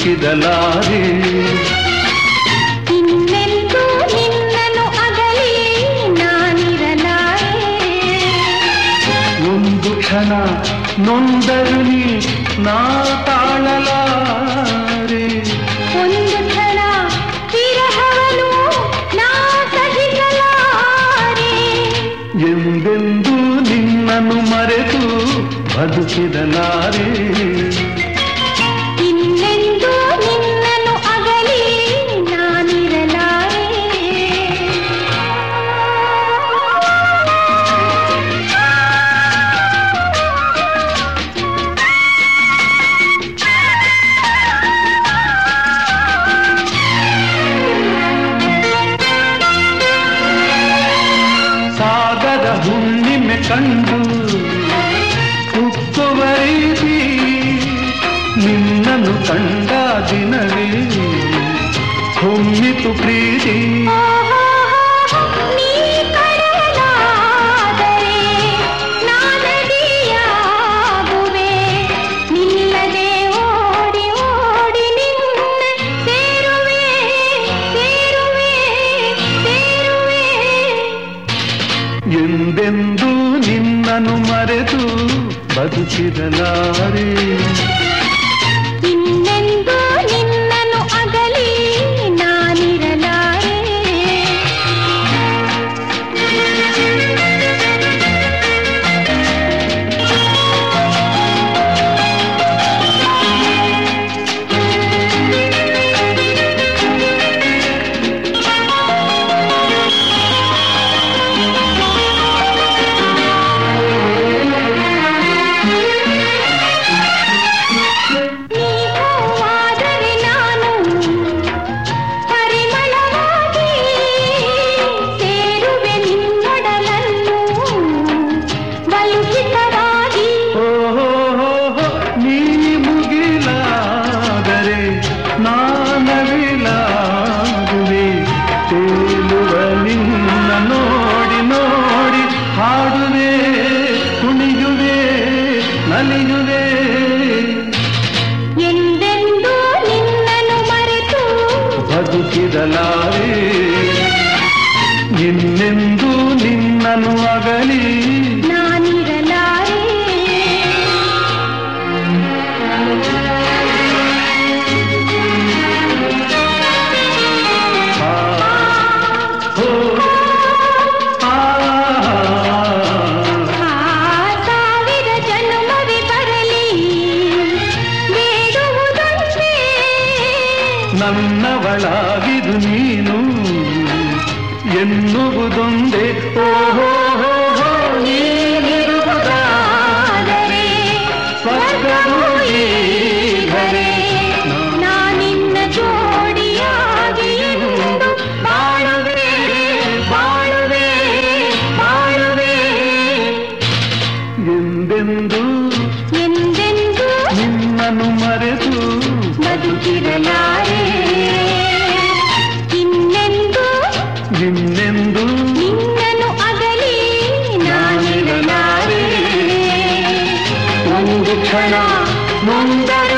ನಾನಿರಲಾರೆ. ಒಂದು ಕ್ಷಣ ನೊಂದರು ನೀ ನಾ ತಾಳಲಾರೆ. ಒಂದು ಕ್ಷಣ ವಿರಹವನು ನಾ ಸಹಿಸಲಾರೆ. ಎಂದೆಂದು ನಿನ್ನನ್ನು ಮರೆತು ಬದುಕಿದಲಾರೆ ಕಂಡು ಉಕ್ಕುವ ರೀತಿ ನಿನ್ನನ್ನು ಕಂಡ ದಿನವೇ ಹೊಮ್ಮಿತು ಪ್ರೀತಿ ನೀ ಕಡಲಾದರೆ ನಾನದಿಯಾಗುವೆ ನಿಲ್ಲದೆ ಓಡಿ ಓಡಿ ನಿನ್ನ ಸೇರುವೆ ಸೇರುವೆ ಸೇರುವೆ ಎಂದೆಂದೂ ನಿನ್ನನ್ನು ಮರೆತು ಬದುಕಿದಲಾರೆ ಇನ್ನೆಂದೂ ನಿನ್ನನ್ನು ಅಗಲಿ ನಾನಿರಲಾರೆ ಆ, ಹೋ, ಆ, ಆ ಸಾವಿರ ಜನ್ಮವೇ ಬರಲಿ ಬೇಡುವುದಂತೆ ನನ್ನವಳಾಗಿದು ನೀನು ಎನ್ನುವುದೊಂದೇ ಓಹೋ ನೀನಿರುವುದಾದರೆ बिछना मुंदर